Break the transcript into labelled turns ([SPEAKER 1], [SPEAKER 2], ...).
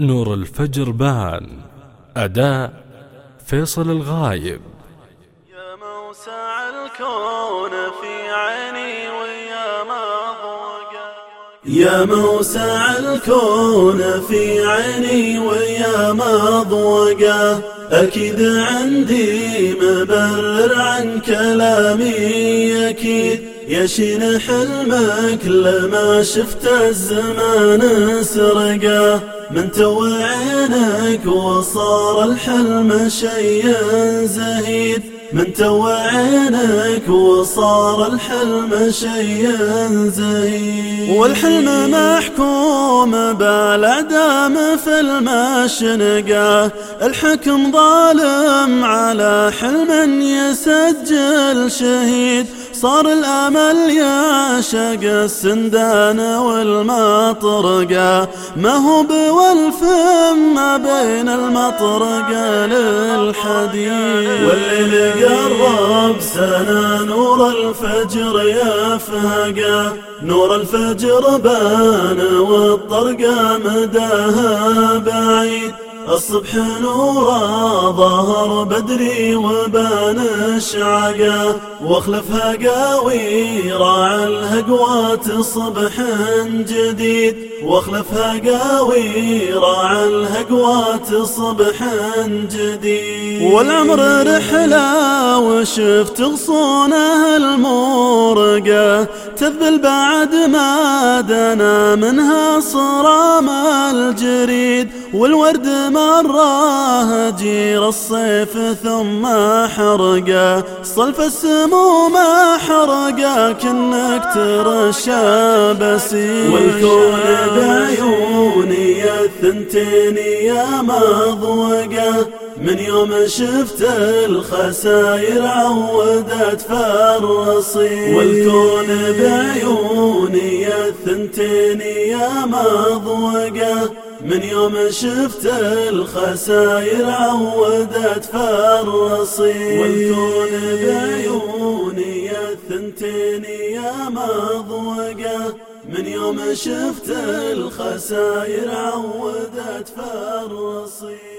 [SPEAKER 1] نور الفجر بان. أداء فيصل الغايب.
[SPEAKER 2] يا موسع الكون في عيني ويا مضوقة يا موسع الكون في عيني ويا مضوقة أكيد عندي مبرر عن كلامي أكيد يشين حلمك لما شفت الزمان سرقه من تو عينك وصار الحلم شيئا زهيد. من تو عينك وصار الحلم شيئا زهيد. والحلم محكوم بالاعدام في المشنقة الحكم ظالم على حلم يسجل شهيد. صار الأمل يعشق السندان والمطرقة. ما هو بوالفم ما بين المطرقة للحديد. والليل قرب سنة نور الفجر يفهقه نور الفجر بان والطرقة مداها بعيد. الصبح نورا ظهر بدري وبان شعقة. واخلفها قاوي راع الهقوات صبح جديد. واخلفها قاوي راع الهقوات صبح جديد. والعمر رحلة وشفت غصونه المورقة تذبل بعد ما دنا منها صرام الجريد. والورد مراه جير الصيف ثم حرقة صلف السموم حرقه كنك ترشى بسيط والكون بعيوني الثنتين يا مضوقه من يوم شفت الخساير عودت فرصي. والكون بعيوني الثنتين يا مضوقه من يوم شفت الخساير عودت فرصي والكون بعيوني الثنتين يا مضوقه من يوم شفت الخساير عودت فرصي